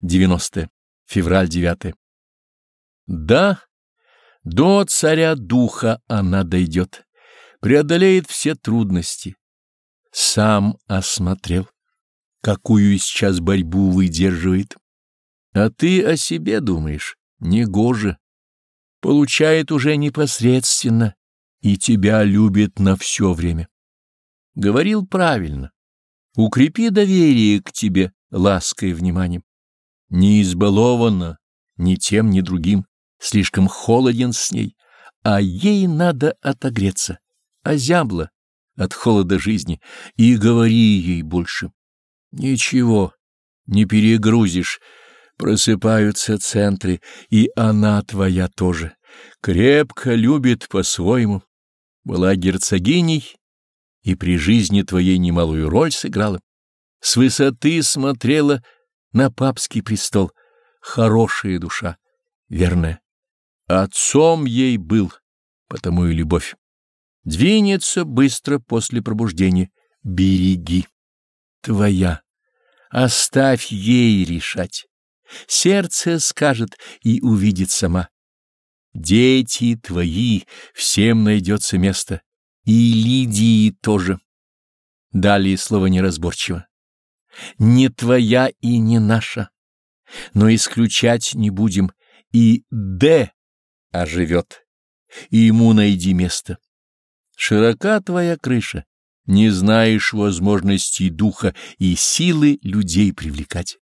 90. Февраль 9. Да, до царя духа она дойдет, преодолеет все трудности. Сам осмотрел, какую сейчас борьбу выдерживает. А ты о себе думаешь, негоже. Получает уже непосредственно и тебя любит на все время. Говорил правильно. Укрепи доверие к тебе лаской и вниманием. Не избалована ни тем, ни другим, слишком холоден с ней, а ей надо отогреться, озябла от холода жизни, и говори ей больше. Ничего, не перегрузишь, просыпаются центры, и она твоя тоже, крепко любит по-своему, была герцогиней и при жизни твоей немалую роль сыграла, с высоты смотрела на папский престол, хорошая душа, верная. Отцом ей был, потому и любовь. Двинется быстро после пробуждения. Береги. Твоя. Оставь ей решать. Сердце скажет и увидит сама. Дети твои, всем найдется место. И Лидии тоже. Далее слово неразборчиво. Не твоя и не наша. Но исключать не будем. И Д оживет. И ему найди место. Широка твоя крыша, не знаешь возможностей духа и силы людей привлекать.